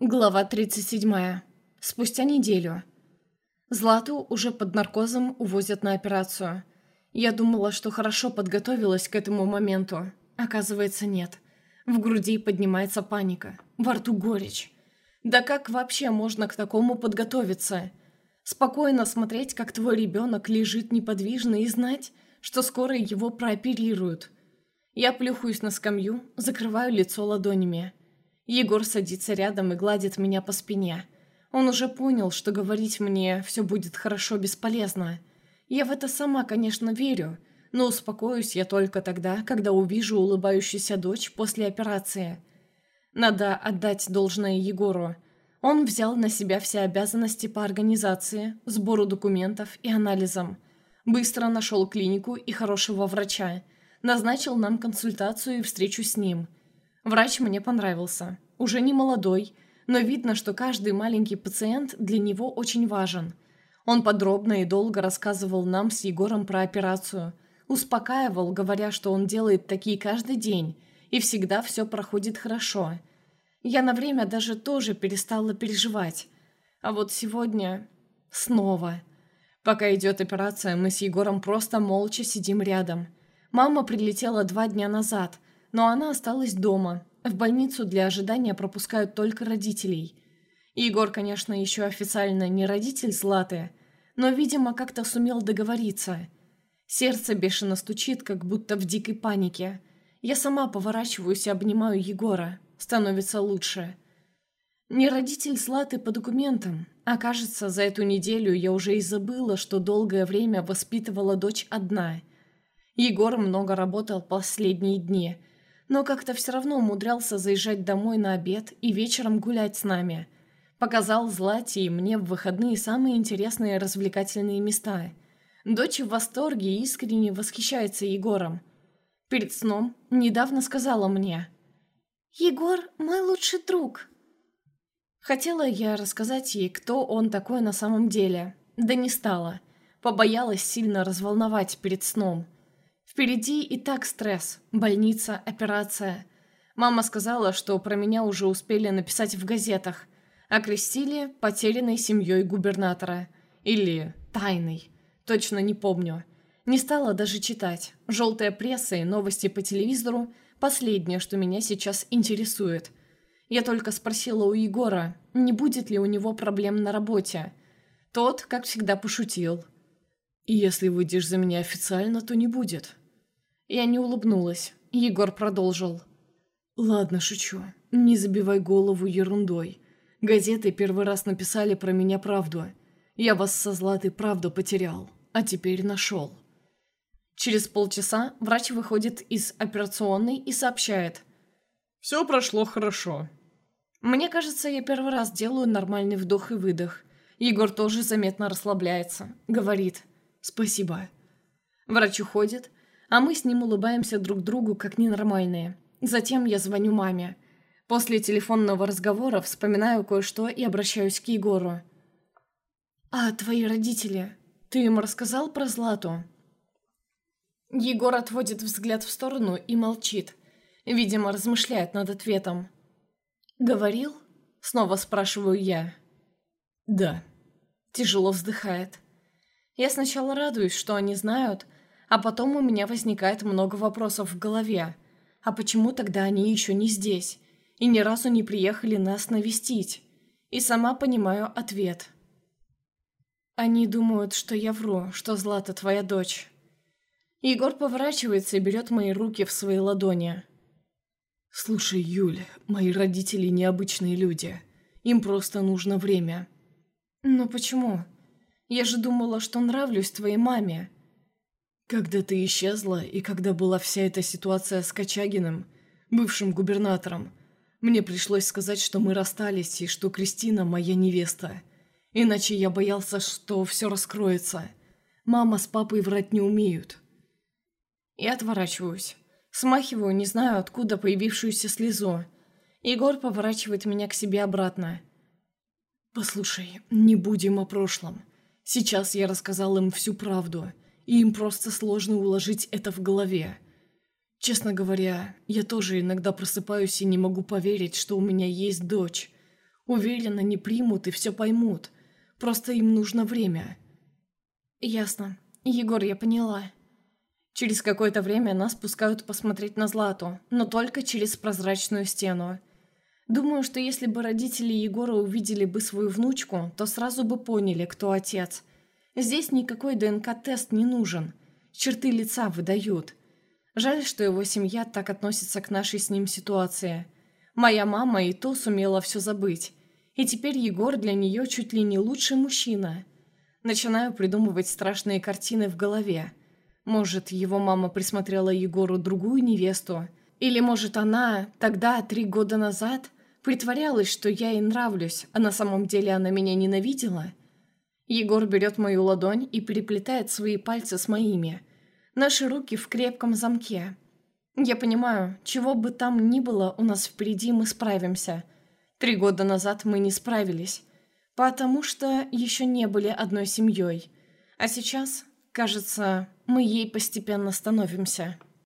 Глава 37. Спустя неделю. Злату уже под наркозом увозят на операцию. Я думала, что хорошо подготовилась к этому моменту. Оказывается, нет. В груди поднимается паника. Во рту горечь. Да как вообще можно к такому подготовиться? Спокойно смотреть, как твой ребенок лежит неподвижно и знать, что скоро его прооперируют. Я плюхаюсь на скамью, закрываю лицо ладонями. Егор садится рядом и гладит меня по спине. Он уже понял, что говорить мне «все будет хорошо» бесполезно. Я в это сама, конечно, верю, но успокоюсь я только тогда, когда увижу улыбающуюся дочь после операции. Надо отдать должное Егору. Он взял на себя все обязанности по организации, сбору документов и анализам. Быстро нашел клинику и хорошего врача. Назначил нам консультацию и встречу с ним – Врач мне понравился. Уже не молодой, но видно, что каждый маленький пациент для него очень важен. Он подробно и долго рассказывал нам с Егором про операцию. Успокаивал, говоря, что он делает такие каждый день, и всегда все проходит хорошо. Я на время даже тоже перестала переживать. А вот сегодня... снова... Пока идет операция, мы с Егором просто молча сидим рядом. Мама прилетела два дня назад – но она осталась дома. В больницу для ожидания пропускают только родителей. Егор, конечно, еще официально не родитель Златы, но, видимо, как-то сумел договориться. Сердце бешено стучит, как будто в дикой панике. Я сама поворачиваюсь и обнимаю Егора. Становится лучше. Не родитель Златы по документам. А кажется, за эту неделю я уже и забыла, что долгое время воспитывала дочь одна. Егор много работал последние дни – но как-то все равно умудрялся заезжать домой на обед и вечером гулять с нами. Показал Злате и мне в выходные самые интересные развлекательные места. Дочь в восторге и искренне восхищается Егором. Перед сном недавно сказала мне «Егор – мой лучший друг». Хотела я рассказать ей, кто он такой на самом деле, да не стала. Побоялась сильно разволновать перед сном – Впереди и так стресс. Больница, операция. Мама сказала, что про меня уже успели написать в газетах. Окрестили потерянной семьей губернатора. Или тайной. Точно не помню. Не стала даже читать. Желтая пресса и новости по телевизору – последнее, что меня сейчас интересует. Я только спросила у Егора, не будет ли у него проблем на работе. Тот, как всегда, пошутил. «Если выйдешь за меня официально, то не будет». Я не улыбнулась. Егор продолжил. «Ладно, шучу. Не забивай голову ерундой. Газеты первый раз написали про меня правду. Я вас со Златой правду потерял, а теперь нашел». Через полчаса врач выходит из операционной и сообщает. «Все прошло хорошо». Мне кажется, я первый раз делаю нормальный вдох и выдох. Егор тоже заметно расслабляется. Говорит «Спасибо». Врач уходит, а мы с ним улыбаемся друг другу, как ненормальные. Затем я звоню маме. После телефонного разговора вспоминаю кое-что и обращаюсь к Егору. «А твои родители? Ты им рассказал про Злату?» Егор отводит взгляд в сторону и молчит. Видимо, размышляет над ответом. «Говорил?» — снова спрашиваю я. «Да». Тяжело вздыхает. Я сначала радуюсь, что они знают, а потом у меня возникает много вопросов в голове. А почему тогда они еще не здесь? И ни разу не приехали нас навестить? И сама понимаю ответ. Они думают, что я вру, что Злата твоя дочь. Егор поворачивается и берет мои руки в свои ладони. «Слушай, Юль, мои родители необычные люди. Им просто нужно время». «Но почему? Я же думала, что нравлюсь твоей маме. Когда ты исчезла, и когда была вся эта ситуация с Качагиным, бывшим губернатором, мне пришлось сказать, что мы расстались и что Кристина моя невеста. Иначе я боялся, что все раскроется. Мама с папой врать не умеют. Я отворачиваюсь. Смахиваю, не знаю откуда, появившуюся слезу. Егор поворачивает меня к себе обратно. «Послушай, не будем о прошлом. Сейчас я рассказал им всю правду» и им просто сложно уложить это в голове. Честно говоря, я тоже иногда просыпаюсь и не могу поверить, что у меня есть дочь. Уверена, не примут и все поймут. Просто им нужно время. Ясно. Егор, я поняла. Через какое-то время нас пускают посмотреть на Злату, но только через прозрачную стену. Думаю, что если бы родители Егора увидели бы свою внучку, то сразу бы поняли, кто отец. Здесь никакой ДНК-тест не нужен. Черты лица выдают. Жаль, что его семья так относится к нашей с ним ситуации. Моя мама и то сумела все забыть. И теперь Егор для нее чуть ли не лучший мужчина. Начинаю придумывать страшные картины в голове. Может, его мама присмотрела Егору другую невесту? Или, может, она тогда, три года назад, Притворялась, что я ей нравлюсь, а на самом деле она меня ненавидела. Егор берет мою ладонь и переплетает свои пальцы с моими. Наши руки в крепком замке. Я понимаю, чего бы там ни было у нас впереди, мы справимся. Три года назад мы не справились, потому что еще не были одной семьей. А сейчас, кажется, мы ей постепенно становимся.